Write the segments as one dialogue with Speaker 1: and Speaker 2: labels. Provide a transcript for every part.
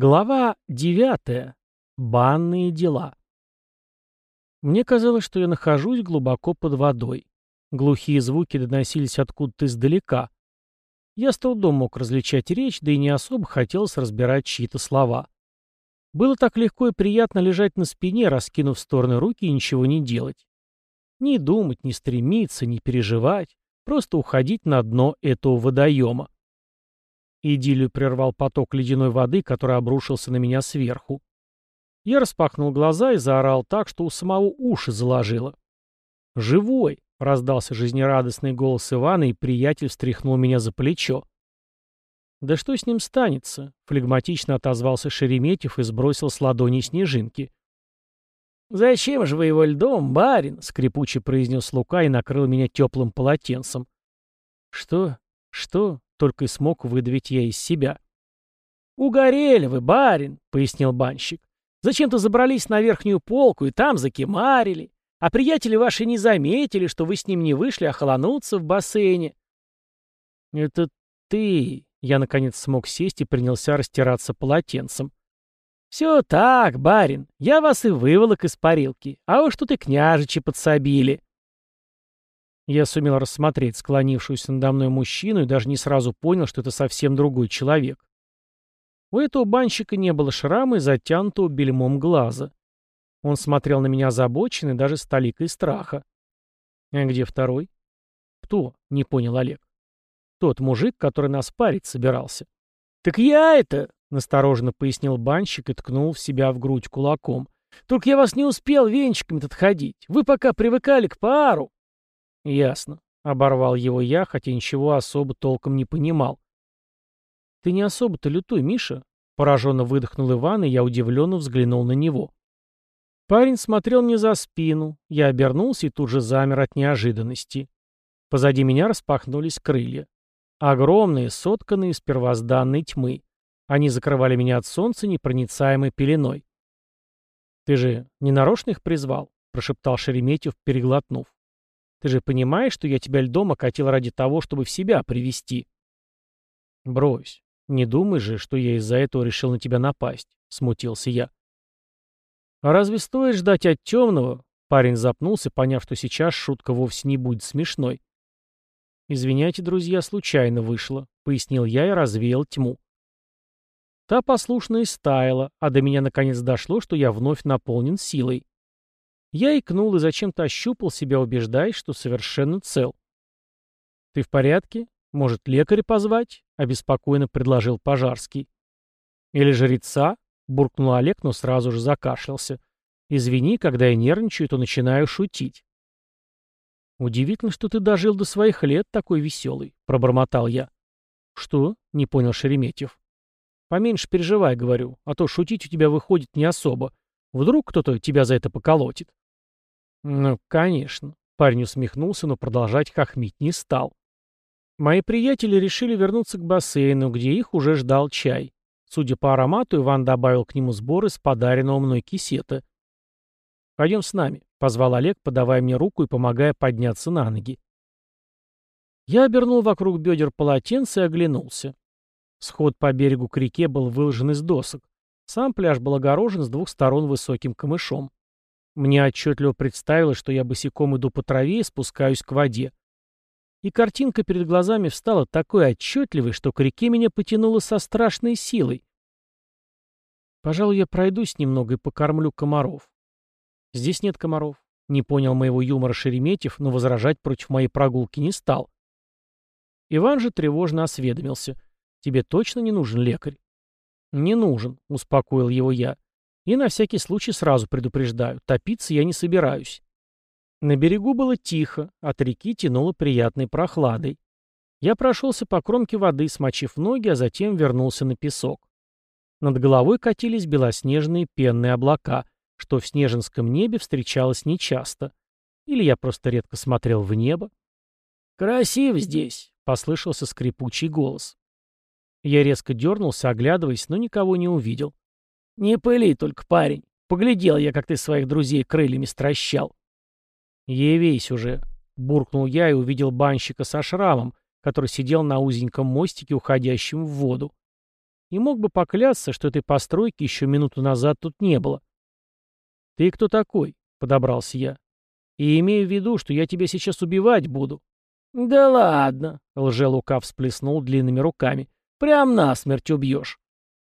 Speaker 1: Глава девятая. Банные дела. Мне казалось, что я нахожусь глубоко под водой. Глухие звуки доносились откуда-то издалека. Я с трудом мог различать речь, да и не особо хотелось разбирать чьи-то слова. Было так легко и приятно лежать на спине, раскинув в стороны руки и ничего не делать. Не думать, не стремиться, не переживать, просто уходить на дно этого водоема. Идиллию прервал поток ледяной воды, который обрушился на меня сверху. Я распахнул глаза и заорал так, что у самого уши заложило. «Живой!» — раздался жизнерадостный голос Ивана, и приятель встряхнул меня за плечо. «Да что с ним станется?» — флегматично отозвался Шереметьев и сбросил с ладони снежинки. «Зачем же вы его льдом, барин?» — скрипуче произнес Лука и накрыл меня теплым полотенцем. «Что? Что?» Только и смог выдавить я из себя. «Угорели вы, барин!» — пояснил банщик. «Зачем-то забрались на верхнюю полку и там закимарили. А приятели ваши не заметили, что вы с ним не вышли охолонуться в бассейне». «Это ты...» — я наконец смог сесть и принялся растираться полотенцем. «Все так, барин, я вас и выволок из парилки, а уж тут и княжичи подсобили». Я сумел рассмотреть склонившуюся надо мной мужчину и даже не сразу понял, что это совсем другой человек. У этого банщика не было шрама и затянутого бельмом глаза. Он смотрел на меня озабоченно даже с толикой страха. «А где второй?» «Кто?» — не понял Олег. «Тот мужик, который нас парить собирался». «Так я это!» — настороженно пояснил банщик и ткнул в себя в грудь кулаком. «Только я вас не успел венчиками отходить. Вы пока привыкали к пару». «Ясно», — оборвал его я, хотя ничего особо толком не понимал. «Ты не особо-то лютой, Миша», — пораженно выдохнул Иван, и я удивленно взглянул на него. Парень смотрел мне за спину, я обернулся и тут же замер от неожиданности. Позади меня распахнулись крылья. Огромные, сотканные из первозданной тьмы. Они закрывали меня от солнца непроницаемой пеленой. «Ты же не нарочно их призвал?» — прошептал Шереметьев, переглотнув. Ты же понимаешь, что я тебя льдом окатил ради того, чтобы в себя привести. Брось. Не думай же, что я из-за этого решил на тебя напасть, смутился я. А разве стоит ждать от темного? Парень запнулся, поняв, что сейчас шутка вовсе не будет смешной. «Извиняйте, друзья, случайно вышло», — пояснил я и развеял тьму. Та послушно истаяла, а до меня наконец дошло, что я вновь наполнен силой. Я икнул и зачем-то ощупал себя, убеждаясь, что совершенно цел. «Ты в порядке? Может, лекаря позвать?» — обеспокоенно предложил Пожарский. «Или жреца?» — буркнул Олег, но сразу же закашлялся. «Извини, когда я нервничаю, то начинаю шутить». «Удивительно, что ты дожил до своих лет такой веселый», — пробормотал я. «Что?» — не понял Шереметьев. «Поменьше переживай, — говорю, — а то шутить у тебя выходит не особо. Вдруг кто-то тебя за это поколотит». «Ну, конечно». Парень усмехнулся, но продолжать хохмить не стал. Мои приятели решили вернуться к бассейну, где их уже ждал чай. Судя по аромату, Иван добавил к нему сбор из подаренного мной кисета. «Пойдем с нами», — позвал Олег, подавая мне руку и помогая подняться на ноги. Я обернул вокруг бедер полотенце и оглянулся. Сход по берегу к реке был выложен из досок. Сам пляж был огорожен с двух сторон высоким камышом. Мне отчетливо представилось, что я босиком иду по траве и спускаюсь к воде. И картинка перед глазами встала такой отчетливой, что к реке меня потянуло со страшной силой. Пожалуй, я пройдусь немного и покормлю комаров. Здесь нет комаров. Не понял моего юмора Шереметьев, но возражать против моей прогулки не стал. Иван же тревожно осведомился. «Тебе точно не нужен лекарь?» «Не нужен», — успокоил его я. И на всякий случай сразу предупреждаю, топиться я не собираюсь. На берегу было тихо, от реки тянуло приятной прохладой. Я прошелся по кромке воды, смочив ноги, а затем вернулся на песок. Над головой катились белоснежные пенные облака, что в снежинском небе встречалось нечасто. Или я просто редко смотрел в небо. «Красиво здесь!» — послышался скрипучий голос. Я резко дернулся, оглядываясь, но никого не увидел. «Не пыли только, парень. Поглядел я, как ты своих друзей крыльями стращал». «Явись уже», — буркнул я и увидел банщика со шрамом, который сидел на узеньком мостике, уходящем в воду. и мог бы поклясться, что этой постройки еще минуту назад тут не было. «Ты кто такой?» — подобрался я. «И имею в виду, что я тебя сейчас убивать буду». «Да ладно!» — лже-лука всплеснул длинными руками. «Прям насмерть убьешь».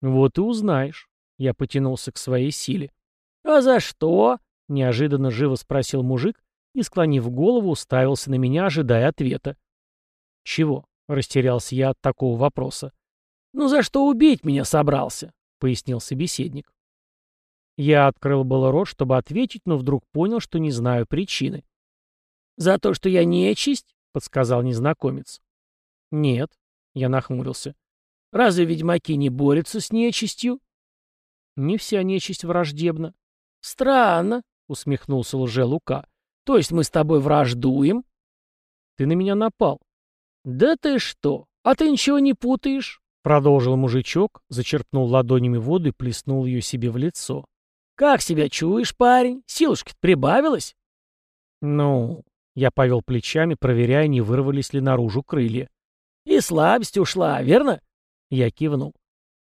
Speaker 1: «Вот и узнаешь». Я потянулся к своей силе. «А за что?» — неожиданно живо спросил мужик и, склонив голову, уставился на меня, ожидая ответа. «Чего?» — растерялся я от такого вопроса. «Ну за что убить меня собрался?» — пояснил собеседник. Я открыл было рот, чтобы ответить, но вдруг понял, что не знаю причины. «За то, что я нечисть?» — подсказал незнакомец. «Нет», — я нахмурился. «Разве ведьмаки не борются с нечистью?» «Не вся нечисть враждебна». «Странно», — усмехнулся лже-Лука. «То есть мы с тобой враждуем?» «Ты на меня напал». «Да ты что? А ты ничего не путаешь?» Продолжил мужичок, зачерпнул ладонями воду и плеснул ее себе в лицо. «Как себя чуешь, парень? Силушка прибавилась?» «Ну...» — я повел плечами, проверяя, не вырвались ли наружу крылья. «И слабость ушла, верно?» Я кивнул.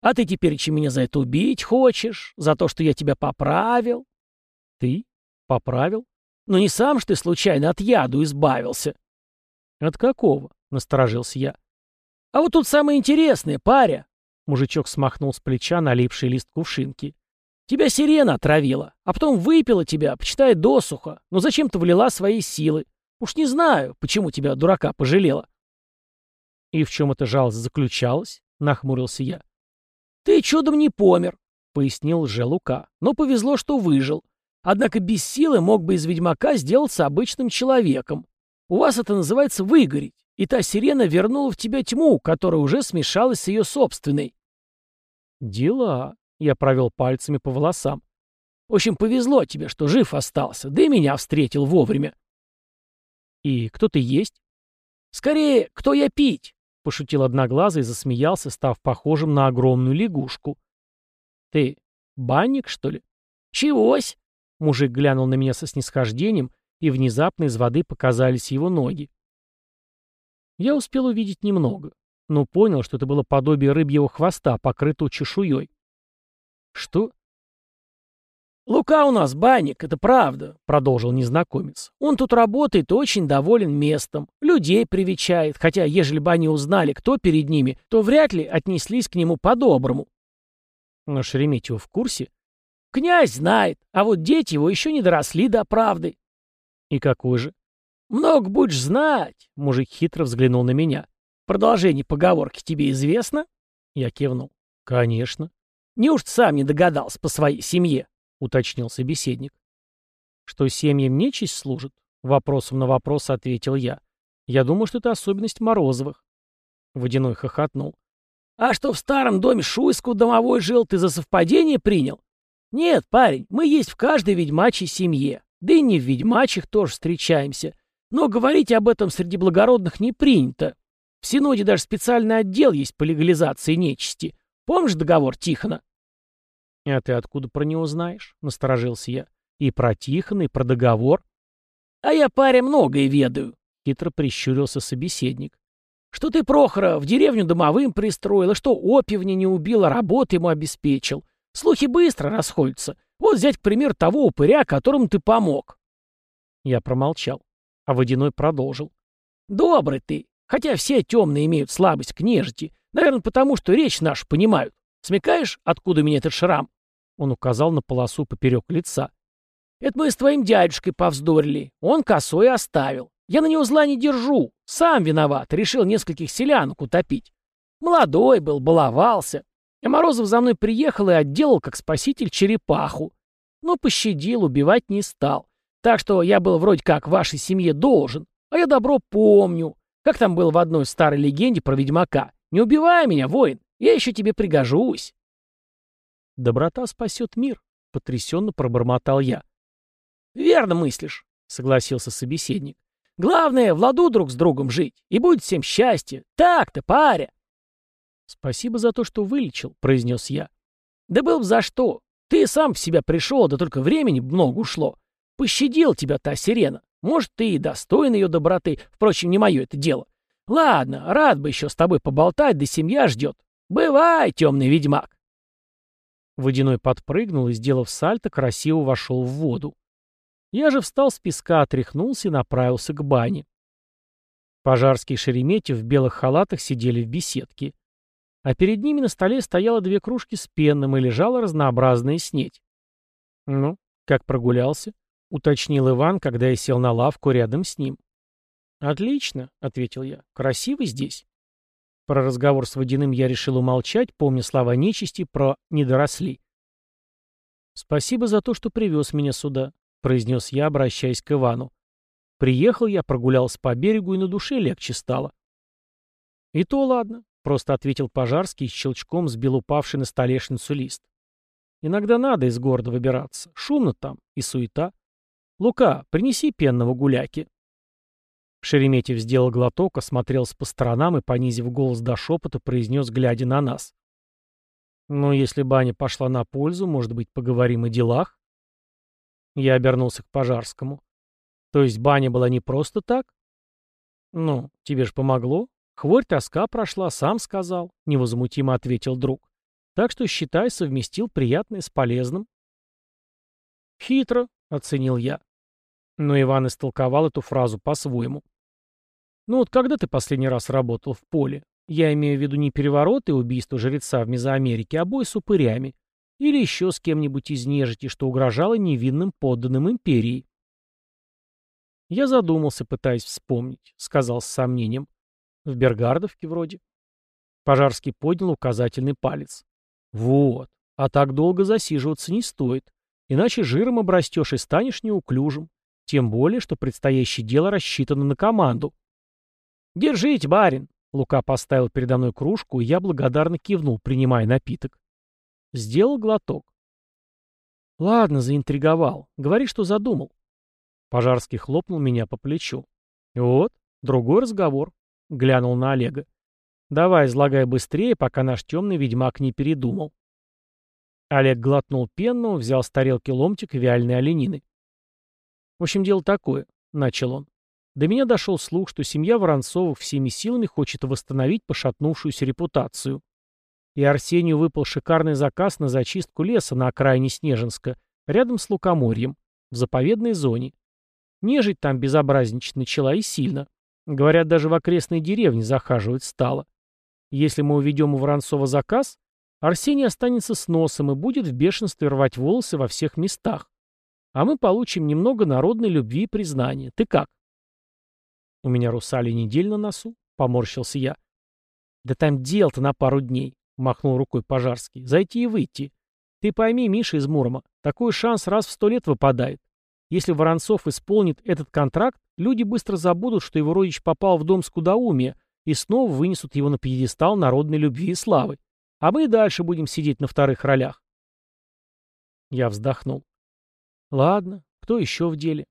Speaker 1: «А ты теперь чем меня за это убить хочешь? За то, что я тебя поправил?» «Ты? Поправил? Ну не сам ж ты случайно от яду избавился?» «От какого?» — насторожился я. «А вот тут самое интересное, паря!» Мужичок смахнул с плеча налипший лист кувшинки. Тебя сирена отравила, а потом выпила тебя, почитай досуха, но зачем-то влила свои силы. Уж не знаю, почему тебя, дурака, пожалела. И в чем эта жалость заключалась? Нахмурился я. Ты чудом не помер, пояснил лже-лука, но повезло, что выжил. Однако без силы мог бы из ведьмака сделаться обычным человеком. У вас это называется выгореть, и та сирена вернула в тебя тьму, которая уже смешалась с ее собственной. Дела, я провел пальцами по волосам. В общем, повезло тебе, что жив остался, да и меня встретил вовремя. И кто ты есть? Скорее, кто я пить? Пошутил одноглазый и засмеялся, став похожим на огромную лягушку. Ты банник, что ли? Чегось? Мужик глянул на меня со снисхождением, и внезапно из воды показались его ноги. Я успел увидеть немного, но понял, что это было подобие рыбьего хвоста, покрытого чешуей. «Что?» «Лука у нас банник, это правда», — продолжил незнакомец. «Он тут работает очень доволен местом, людей привечает, хотя, ежели бы они узнали, кто перед ними, то вряд ли отнеслись к нему по-доброму». «Но Шереметьево в курсе?» «Князь знает, а вот дети его еще не доросли до правды». «И какой же?» «Много будешь знать», — мужик хитро взглянул на меня. «Продолжение поговорки тебе известно?» Я кивнул. «Конечно». Неужто сам не догадался по своей семье? — уточнил собеседник. Что семьям нечисть служит? Вопросом на вопрос ответил я. Я думаю, что это особенность Морозовых. Водяной хохотнул. А что в старом доме Шуйску домовой жил, ты за совпадение принял? Нет, парень, мы есть в каждой ведьмачьей семье. Да и не в ведьмачьих тоже встречаемся. Но говорить об этом среди благородных не принято. В Синоде даже специальный отдел есть по легализации нечисти. Помнишь договор Тихона? — А ты откуда про него знаешь? — насторожился я. — И про Тихона, и про договор. — А я, паря, многое ведаю, — хитро прищурился собеседник. — Что ты Прохора в деревню домовым пристроил, и что опивня не убил, а работу ему обеспечил. Слухи быстро расходятся. Вот взять, к примеру, того упыря, которому ты помог. Я промолчал, а Водяной продолжил. — Добрый ты, хотя все темные имеют слабость к нежити, Наверное, потому что речь нашу понимают. Смекаешь, откуда у меня этот шрам?» Он указал на полосу поперек лица. «Это мы с твоим дядюшкой повздорили. Он косой оставил. Я на него зла не держу. Сам виноват. Решил нескольких селянок утопить. Молодой был, баловался. А Морозов за мной приехал и отделал, как спаситель, черепаху. Но пощадил, убивать не стал. Так что я был вроде как вашей семье должен. А я добро помню. Как там было в одной старой легенде про ведьмака. Не убивай меня, воин, я еще тебе пригожусь. Доброта спасет мир, потрясенно пробормотал я. Верно мыслишь, согласился собеседник. Главное, в ладу друг с другом жить, и будет всем счастье. Так-то, паря. Спасибо за то, что вылечил, произнес я. Да был бы за что. Ты сам в себя пришел, да только времени много ушло. Пощадил тебя та сирена. Может, ты и достоин ее доброты. Впрочем, не мое это дело. Ладно, рад бы еще с тобой поболтать, да семья ждет. «Бывай, темный ведьмак!» Водяной подпрыгнул и, сделав сальто, красиво вошел в воду. Я же встал с песка, отряхнулся и направился к бане. Пожарский и Шереметьев в белых халатах сидели в беседке. А перед ними на столе стояло две кружки с пенным и лежала разнообразная снеть. «Ну, как прогулялся?» — уточнил Иван, когда я сел на лавку рядом с ним. «Отлично», — ответил я. «Красиво здесь». Про разговор с Водяным я решил умолчать, помня слова нечисти про «недоросли». «Спасибо за то, что привез меня сюда», — произнес я, обращаясь к Ивану. «Приехал я, прогулялся по берегу, и на душе легче стало». «И то ладно», — просто ответил Пожарский и щелчком сбил упавший на столешницу лист. «Иногда надо из города выбираться. Шумно там и суета. Лука, принеси пенного гуляки». Шереметьев сделал глоток, осмотрелся по сторонам и, понизив голос до шепота, произнес, глядя на нас. «Но если баня пошла на пользу, может быть, поговорим о делах?» Я обернулся к Пожарскому. «То есть баня была не просто так?» «Ну, тебе же помогло. Хворь тоска прошла, сам сказал», — невозмутимо ответил друг. «Так что, считай, совместил приятное с полезным». «Хитро», — оценил я. Но Иван истолковал эту фразу по-своему. Ну вот когда ты последний раз работал в поле? Я имею в виду не переворот и убийство жреца в Мезоамерике, а бой с упырями. Или еще с кем-нибудь из нежити, что угрожало невинным подданным империи. Я задумался, пытаясь вспомнить, сказал с сомнением. В Бергардовке вроде. Пожарский поднял указательный палец. Вот. А так долго засиживаться не стоит. Иначе жиром обрастешь и станешь неуклюжим. Тем более, что предстоящее дело рассчитано на команду. «Держите, барин!» Лука поставил передо мной кружку, и я благодарно кивнул, принимая напиток. Сделал глоток. «Ладно, заинтриговал. Говори, что задумал». Пожарский хлопнул меня по плечу. «Вот, другой разговор», — глянул на Олега. «Давай, излагай быстрее, пока наш темный ведьмак не передумал». Олег глотнул пенного, взял с тарелки ломтик вяленой оленины. «В общем, дело такое», — начал он. До меня дошел слух, что семья Воронцовых всеми силами хочет восстановить пошатнувшуюся репутацию. И Арсению выпал шикарный заказ на зачистку леса на окраине Снежинска, рядом с Лукоморьем, в заповедной зоне. Нежить там безобразничать начала и сильно. Говорят, даже в окрестной деревне захаживать стало. Если мы уведем у Воронцова заказ, Арсений останется с носом и будет в бешенстве рвать волосы во всех местах. А мы получим немного народной любви и признания. Ты как? «У меня русали недель на носу», — поморщился я. «Да там дел-то на пару дней», — махнул рукой Пожарский. «Зайти и выйти. Ты пойми, Миша из Мурома, такой шанс раз в сто лет выпадает. Если Воронцов исполнит этот контракт, люди быстро забудут, что его родич попал в дом скудоумия и снова вынесут его на пьедестал народной любви и славы. А мы и дальше будем сидеть на вторых ролях». Я вздохнул. «Ладно, кто еще в деле?»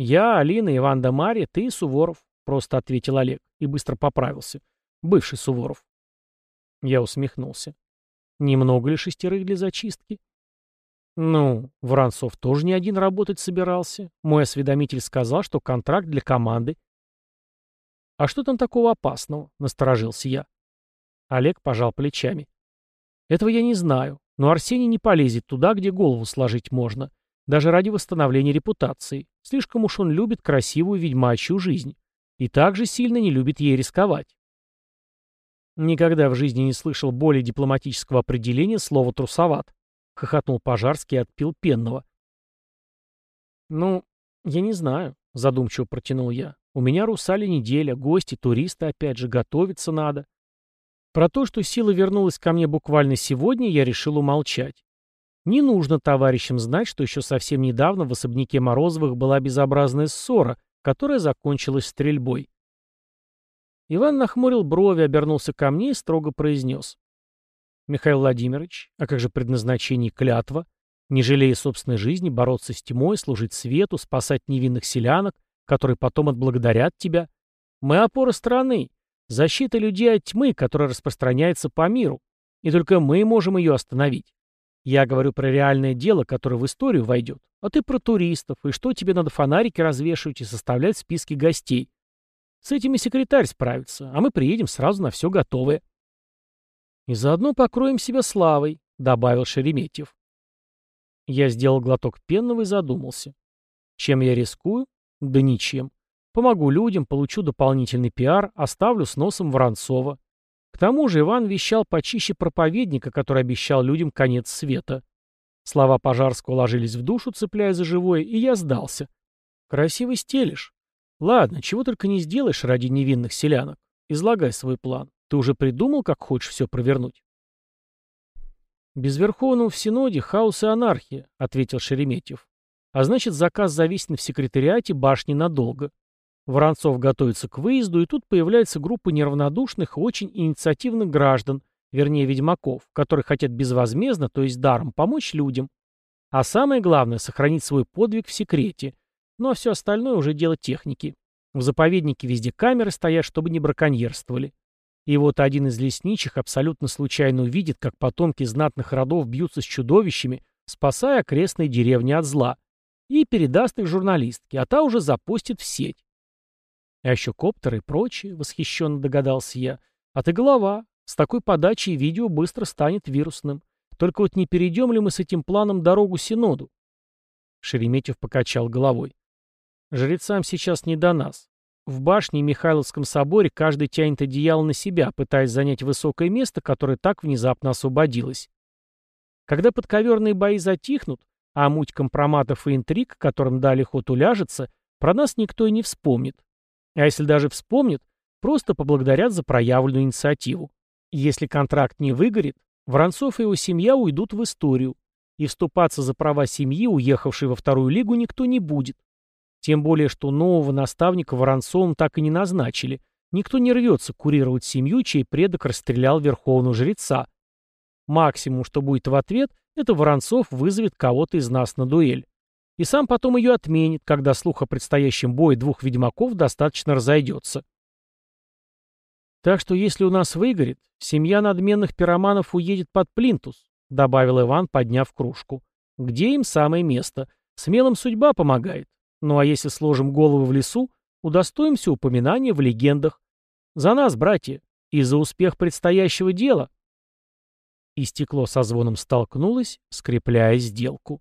Speaker 1: «Я, Алина, Иван да Марья, ты Суворов», — просто ответил Олег и быстро поправился. «Бывший Суворов». Я усмехнулся. «Немного ли шестерых для зачистки?» «Ну, Воронцов тоже не один работать собирался. Мой осведомитель сказал, что контракт для команды». «А что там такого опасного?» — насторожился я. Олег пожал плечами. «Этого я не знаю, но Арсений не полезет туда, где голову сложить можно. Даже ради восстановления репутации. Слишком уж он любит красивую ведьмачью жизнь. И также сильно не любит ей рисковать. Никогда в жизни не слышал более дипломатического определения слова «трусоват», — хохотнул Пожарский и отпил пенного. «Ну, я не знаю», — задумчиво протянул я. «У меня русали неделя, гости, туристы, опять же, готовиться надо». Про то, что сила вернулась ко мне буквально сегодня, я решил умолчать. Не нужно товарищам знать, что еще совсем недавно в особняке Морозовых была безобразная ссора, которая закончилась стрельбой. Иван нахмурил брови, обернулся ко мне и строго произнес. «Михаил Владимирович, а как же предназначение клятва? Не жалея собственной жизни, бороться с тьмой, служить свету, спасать невинных селянок, которые потом отблагодарят тебя? Мы опора страны, защита людей от тьмы, которая распространяется по миру. И только мы можем ее остановить. Я говорю про реальное дело, которое в историю войдет. А ты про туристов, и что тебе надо фонарики развешивать и составлять списки гостей. С этими секретарь справится, а мы приедем сразу на все готовое. «И заодно покроем себя славой», — добавил Шереметьев. Я сделал глоток пенного и задумался. Чем я рискую? Да ничем. Помогу людям, получу дополнительный пиар, оставлю с носом Воронцова. Тому же Иван вещал почище проповедника, который обещал людям конец света. Слова Пожарского ложились в душу, цепляя за живое, и я сдался. Красиво стелишь. Ладно, чего только не сделаешь ради невинных селянок. Излагай свой план. Ты уже придумал, как хочешь все провернуть? Без Верховного в Синоде хаос и анархия, ответил Шереметьев. А значит, заказ зависит в секретариате башни надолго. Воронцов готовится к выезду, и тут появляется группа неравнодушных очень инициативных граждан, вернее ведьмаков, которые хотят безвозмездно, то есть даром, помочь людям. А самое главное — сохранить свой подвиг в секрете. Ну а все остальное уже дело техники. В заповеднике везде камеры стоят, чтобы не браконьерствовали. И вот один из лесничих абсолютно случайно увидит, как потомки знатных родов бьются с чудовищами, спасая окрестные деревни от зла, и передаст их журналистке, а та уже запустит в сеть. А еще коптеры и прочее, восхищенно догадался я. А ты голова. С такой подачей видео быстро станет вирусным. Только вот не перейдем ли мы с этим планом дорогу Синоду? Шереметьев покачал головой. Жрецам сейчас не до нас. В башне и Михайловском соборе каждый тянет одеяло на себя, пытаясь занять высокое место, которое так внезапно освободилось. Когда подковерные бои затихнут, а муть компроматов и интриг, которым дали ход уляжется, про нас никто и не вспомнит. А если даже вспомнят, просто поблагодарят за проявленную инициативу. Если контракт не выгорит, Воронцов и его семья уйдут в историю, и вступаться за права семьи, уехавшей во вторую лигу, никто не будет. Тем более, что нового наставника Воронцовым так и не назначили. Никто не рвется курировать семью, чей предок расстрелял верховного жреца. Максимум, что будет в ответ, это Воронцов вызовет кого-то из нас на дуэль и сам потом ее отменит, когда слух о предстоящем бое двух ведьмаков достаточно разойдется. Так что если у нас выгорит, семья надменных пироманов уедет под Плинтус, добавил Иван, подняв кружку. Где им самое место? Смелым судьба помогает. Ну а если сложим головы в лесу, удостоимся упоминания в легендах. За нас, братья, и за успех предстоящего дела. И стекло со звоном столкнулось, скрепляя сделку.